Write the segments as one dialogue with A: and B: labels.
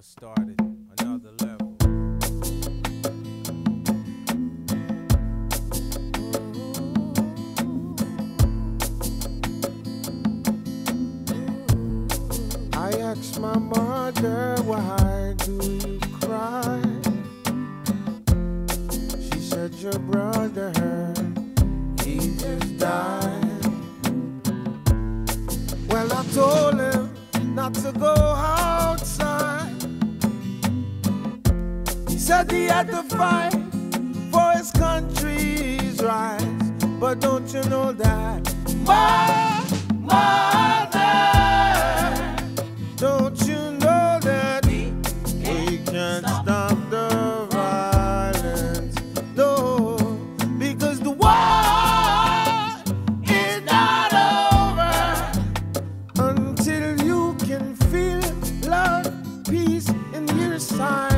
A: war started, another level.
B: I asked my mother, why do you cry? She said, your brother, he just died. Well, I told him not to go said he had to fight for his country's rights. But don't you know that my mother? Don't you know that we can't stop the violence? No, because the war is not over until you can feel love, peace in your silence.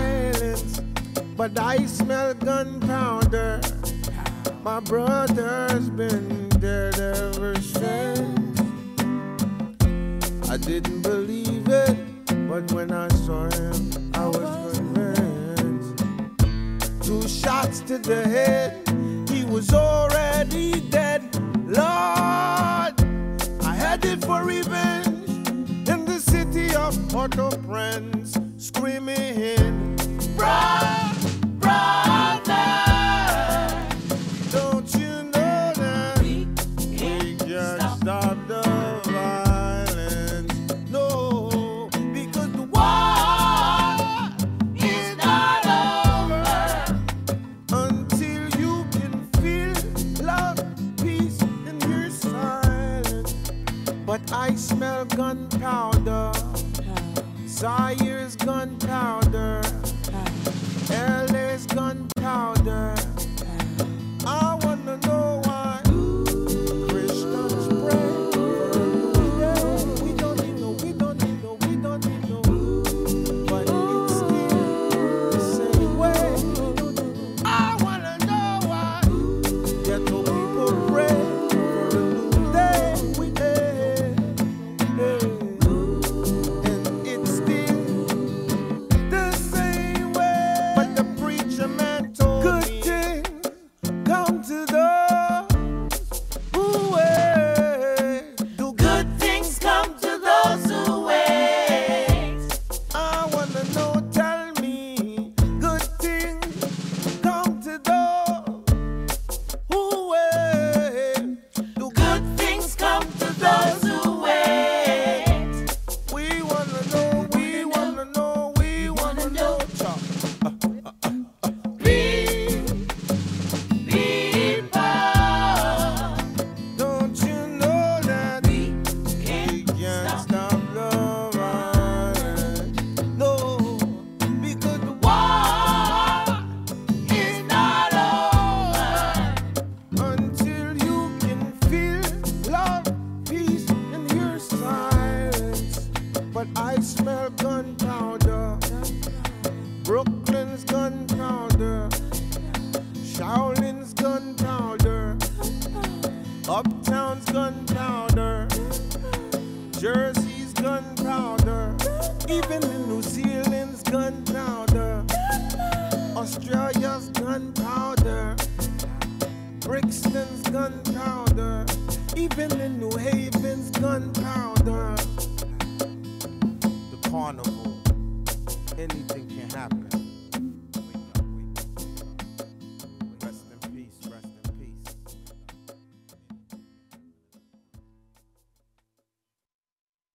B: But I smell gunpowder. My brother's been dead ever since. I didn't believe it, but when I saw him, I was convinced. Two shots to the head, he was already dead. Lord, I headed for revenge in the city of Port-au-Prince, screaming, smell gunpowder, Zaire's gunpowder, LA's gunpowder. I wanna know why Christians pray. Need no, we don't Australia's gunpowder, Brixton's gunpowder, even in New Haven's gunpowder.